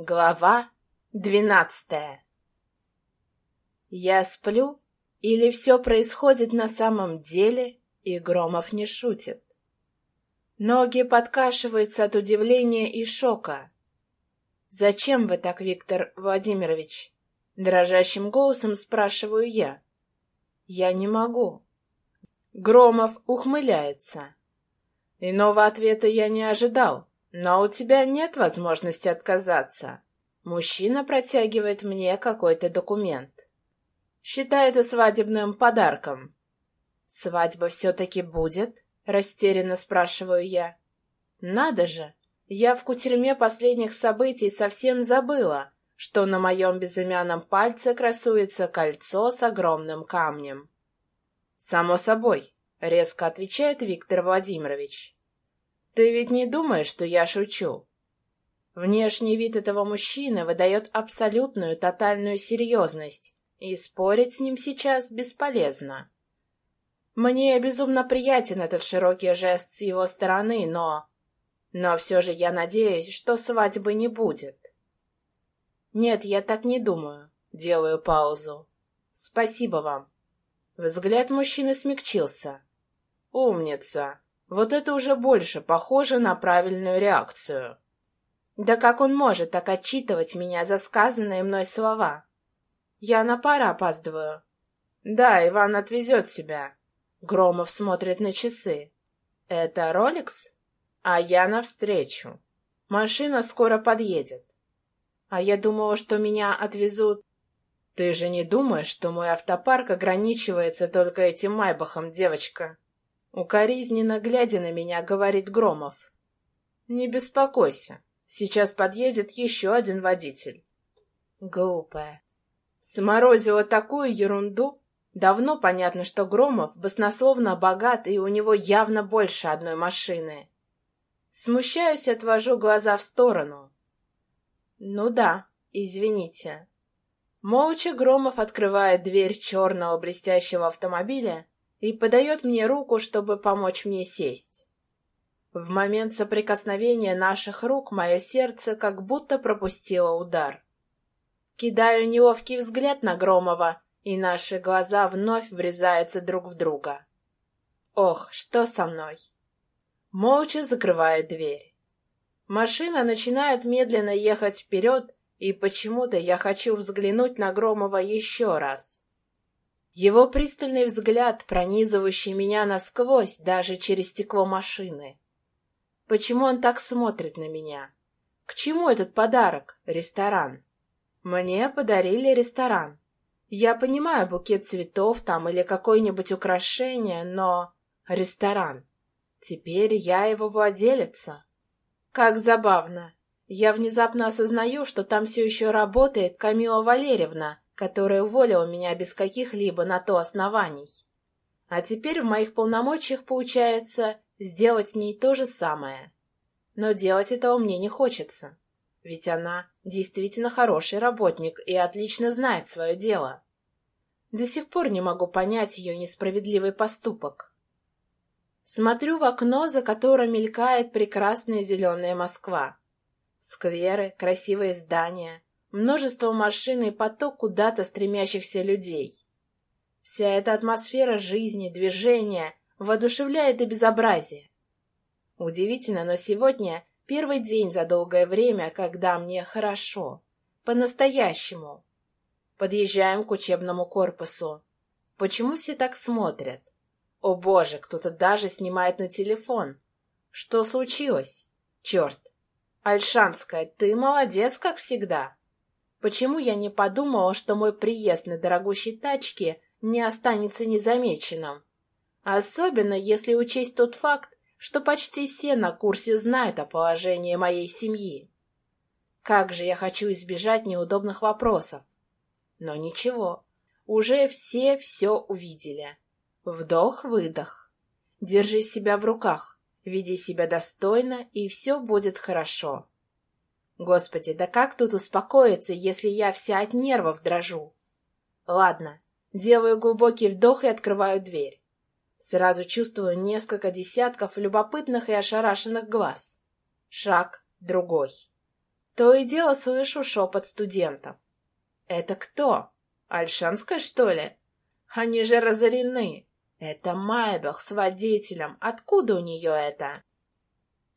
Глава двенадцатая Я сплю, или все происходит на самом деле, и Громов не шутит? Ноги подкашиваются от удивления и шока. «Зачем вы так, Виктор Владимирович?» Дрожащим голосом спрашиваю я. «Я не могу». Громов ухмыляется. Иного ответа я не ожидал. Но у тебя нет возможности отказаться. Мужчина протягивает мне какой-то документ. Считай это свадебным подарком. Свадьба все-таки будет? Растерянно спрашиваю я. Надо же! Я в кутерьме последних событий совсем забыла, что на моем безымянном пальце красуется кольцо с огромным камнем. «Само собой», — резко отвечает Виктор Владимирович. Ты ведь не думаешь, что я шучу? Внешний вид этого мужчины выдает абсолютную тотальную серьезность, и спорить с ним сейчас бесполезно. Мне безумно приятен этот широкий жест с его стороны, но... Но все же я надеюсь, что свадьбы не будет. Нет, я так не думаю. Делаю паузу. Спасибо вам. Взгляд мужчины смягчился. Умница. Вот это уже больше похоже на правильную реакцию. Да как он может так отчитывать меня за сказанные мной слова? Я на пара опаздываю. Да, Иван отвезет тебя. Громов смотрит на часы. Это Роликс? А я навстречу. Машина скоро подъедет. А я думала, что меня отвезут... Ты же не думаешь, что мой автопарк ограничивается только этим Майбахом, девочка? Укоризненно глядя на меня, говорит Громов. «Не беспокойся, сейчас подъедет еще один водитель». Глупая. Сморозила такую ерунду. Давно понятно, что Громов баснословно богат, и у него явно больше одной машины. Смущаюсь отвожу глаза в сторону. Ну да, извините. Молча Громов открывает дверь черного блестящего автомобиля и подает мне руку, чтобы помочь мне сесть. В момент соприкосновения наших рук мое сердце как будто пропустило удар. Кидаю неловкий взгляд на Громова, и наши глаза вновь врезаются друг в друга. Ох, что со мной? Молча закрывает дверь. Машина начинает медленно ехать вперед, и почему-то я хочу взглянуть на Громова еще раз. Его пристальный взгляд, пронизывающий меня насквозь, даже через стекло машины. Почему он так смотрит на меня? К чему этот подарок? Ресторан. Мне подарили ресторан. Я понимаю букет цветов там или какое-нибудь украшение, но... Ресторан. Теперь я его владелица. Как забавно. Я внезапно осознаю, что там все еще работает Камила Валерьевна, которая уволила меня без каких-либо на то оснований. А теперь в моих полномочиях получается сделать с ней то же самое. Но делать этого мне не хочется, ведь она действительно хороший работник и отлично знает свое дело. До сих пор не могу понять ее несправедливый поступок. Смотрю в окно, за которым мелькает прекрасная зеленая Москва. Скверы, красивые здания — множество машин и поток куда-то стремящихся людей. Вся эта атмосфера жизни, движения воодушевляет до безобразия. Удивительно, но сегодня первый день за долгое время, когда мне хорошо. По-настоящему. Подъезжаем к учебному корпусу. Почему все так смотрят? О боже, кто-то даже снимает на телефон. Что случилось? Черт. Альшанская, ты молодец, как всегда. Почему я не подумала, что мой приезд на дорогущей тачке не останется незамеченным? Особенно если учесть тот факт, что почти все на курсе знают о положении моей семьи. Как же я хочу избежать неудобных вопросов. Но ничего, уже все все увидели. Вдох-выдох. Держи себя в руках, веди себя достойно, и все будет хорошо. Господи, да как тут успокоиться, если я вся от нервов дрожу? Ладно, делаю глубокий вдох и открываю дверь. Сразу чувствую несколько десятков любопытных и ошарашенных глаз. Шаг, другой. То и дело слышу шепот студентов. «Это кто? Альшанская, что ли? Они же разорены. Это Майбах с водителем. Откуда у нее это?»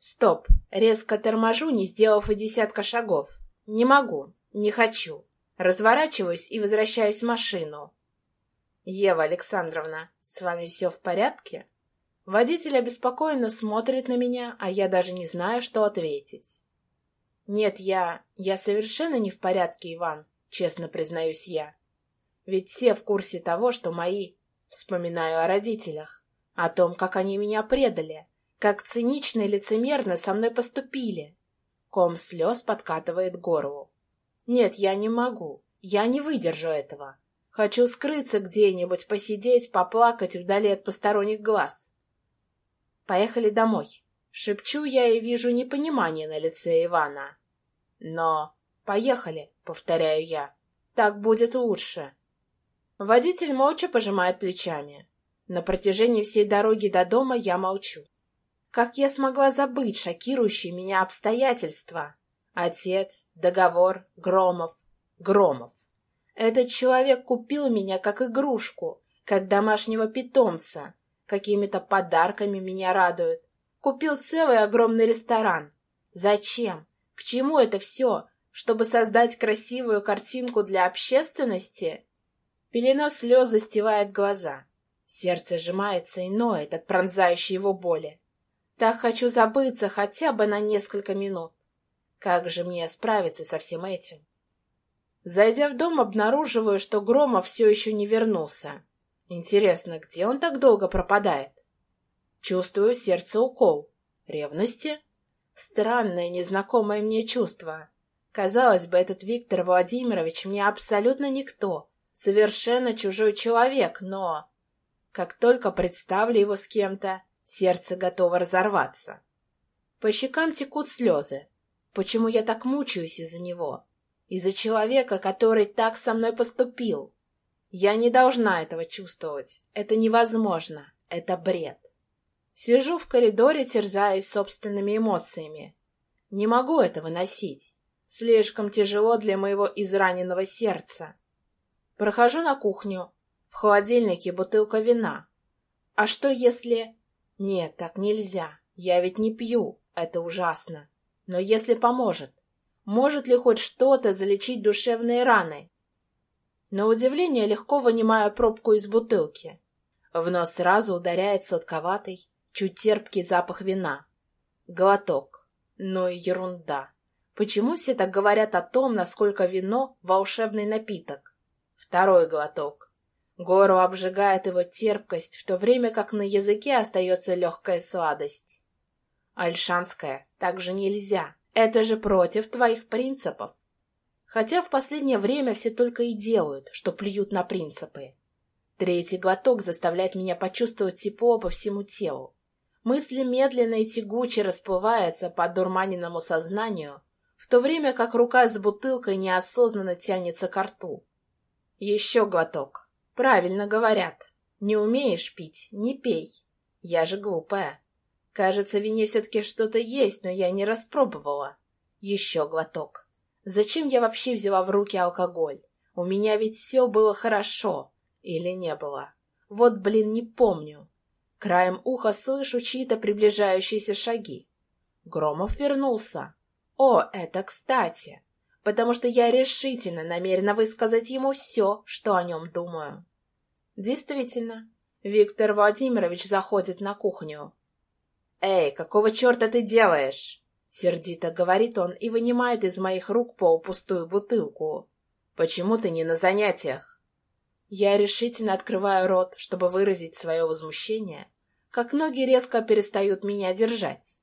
Стоп. Резко торможу, не сделав и десятка шагов. Не могу. Не хочу. Разворачиваюсь и возвращаюсь в машину. «Ева Александровна, с вами все в порядке?» Водитель обеспокоенно смотрит на меня, а я даже не знаю, что ответить. «Нет, я... я совершенно не в порядке, Иван», — честно признаюсь я. «Ведь все в курсе того, что мои... Вспоминаю о родителях, о том, как они меня предали, как цинично и лицемерно со мной поступили. Ком слез подкатывает горлу. Нет, я не могу, я не выдержу этого. Хочу скрыться где-нибудь, посидеть, поплакать вдали от посторонних глаз. Поехали домой. Шепчу я и вижу непонимание на лице Ивана. Но «поехали», — повторяю я. «Так будет лучше». Водитель молча пожимает плечами. На протяжении всей дороги до дома я молчу. Как я смогла забыть шокирующие меня обстоятельства? Отец, договор, Громов, Громов. Этот человек купил меня как игрушку, как домашнего питомца, какими-то подарками меня радует. Купил целый огромный ресторан. Зачем? К чему это все? Чтобы создать красивую картинку для общественности? Пелена слез застивает глаза. Сердце сжимается и ноет от пронзающей его боли. Так хочу забыться хотя бы на несколько минут. Как же мне справиться со всем этим? Зайдя в дом, обнаруживаю, что Громов все еще не вернулся. Интересно, где он так долго пропадает? Чувствую сердце укол. Ревности? Странное, незнакомое мне чувство. Казалось бы, этот Виктор Владимирович мне абсолютно никто, совершенно чужой человек, но... Как только представлю его с кем-то, сердце готово разорваться. По щекам текут слезы. Почему я так мучаюсь из-за него? Из-за человека, который так со мной поступил. Я не должна этого чувствовать. Это невозможно. Это бред. Сижу в коридоре, терзаясь собственными эмоциями. Не могу это выносить. Слишком тяжело для моего израненного сердца. Прохожу на кухню. В холодильнике бутылка вина. А что если... Нет, так нельзя. Я ведь не пью. Это ужасно. Но если поможет. Может ли хоть что-то залечить душевные раны? На удивление легко вынимаю пробку из бутылки. В нос сразу ударяет сладковатый, чуть терпкий запах вина. Глоток. Ну и ерунда. Почему все так говорят о том, насколько вино — волшебный напиток? Второй глоток. Горло обжигает его терпкость, в то время как на языке остается легкая сладость. Альшанская, так же нельзя. Это же против твоих принципов. Хотя в последнее время все только и делают, что плюют на принципы. Третий глоток заставляет меня почувствовать тепло по всему телу. Мысли медленно и тягуче расплываются по дурманенному сознанию, в то время как рука с бутылкой неосознанно тянется к рту. Еще глоток. Правильно говорят. Не умеешь пить — не пей. Я же глупая. Кажется, в вине все-таки что-то есть, но я не распробовала. Еще глоток. Зачем я вообще взяла в руки алкоголь? У меня ведь все было хорошо. Или не было? Вот, блин, не помню. Краем уха слышу чьи-то приближающиеся шаги. Громов вернулся. О, это кстати. Потому что я решительно намерена высказать ему все, что о нем думаю. Действительно, Виктор Владимирович заходит на кухню. «Эй, какого черта ты делаешь?» Сердито говорит он и вынимает из моих рук полупустую бутылку. «Почему ты не на занятиях?» Я решительно открываю рот, чтобы выразить свое возмущение, как ноги резко перестают меня держать.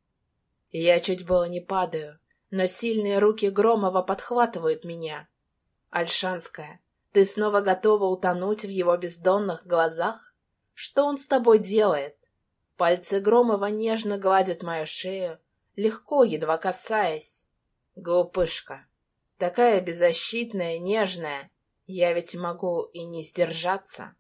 Я чуть было не падаю, но сильные руки Громова подхватывают меня. «Альшанская, ты снова готова утонуть в его бездонных глазах? Что он с тобой делает?» Пальцы Громова нежно гладят мою шею, легко, едва касаясь. Глупышка. Такая беззащитная, нежная. Я ведь могу и не сдержаться.